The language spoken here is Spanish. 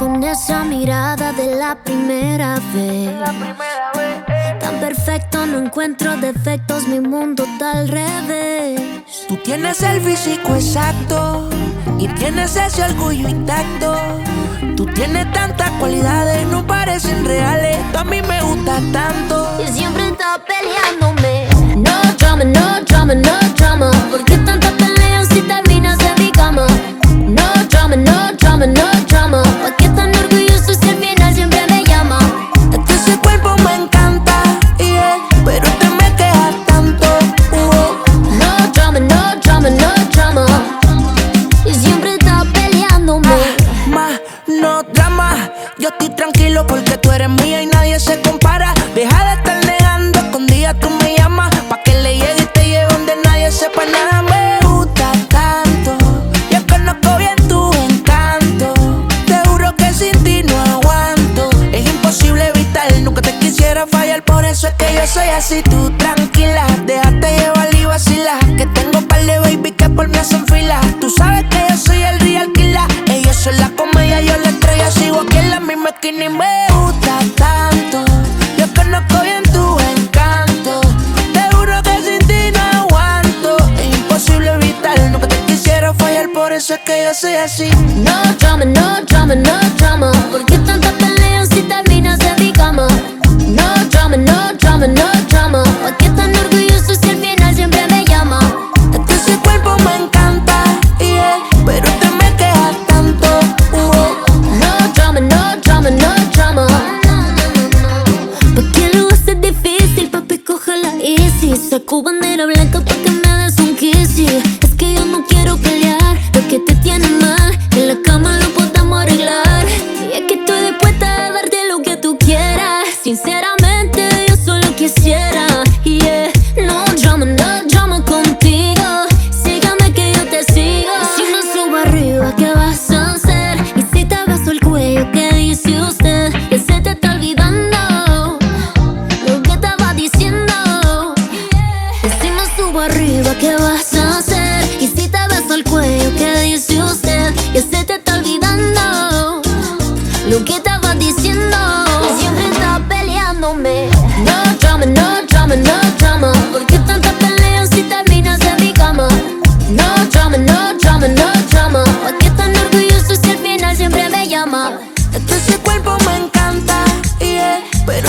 con esa mirada de la primera vez. Tan perfecto, no encuentro defectos, mi mundo está al revés. Tú tienes el físico exacto y tienes ese orgullo intacto. Tú tienes tantas cualidades, no parecen reales. Tú a mí me gusta tanto. Y siempre está peleándome. Porque tú eres mía y nadie se compara. Deja de estar negando, escondida tú me llamas. Pa' que le llegue y te lleve donde nadie sepa nada. Me gusta tanto. Yo conozco bien tu encanto. Te juro que sin ti no aguanto. Es imposible evitar, nunca te quisiera fallar. Por eso es que yo soy así, tú tranquila. Déjate llevar y vacila. Que tengo par de baby que por mí hacen fila. Tú sabes que yo soy el real killer. Ellos son la comedia, yo la estrella. Sigo aquí en la misma esquina y me sé que yo soy así. No drama, no drama, no drama. ¿Por qué tanta pelea si terminas de mi cama? No drama, no drama, no drama. ¿Por qué tan orgulloso si al final siempre me llama? A ti ese cuerpo me encanta, yeah, pero te me quedas tanto. Uh -oh. No drama, no drama, no drama. ¿Por qué lo haces difícil, papi? Cógela easy. Saco bandera blanca para que me des un kiss, yeah. Siempre está peleándome. No drama, no drama, no drama. ¿Por qué tanta pelea si terminas en mi cama? No drama, no drama, no drama. ¿Por qué tan orgulloso si al final siempre me llama? Es que ese cuerpo me encanta, yeah, pero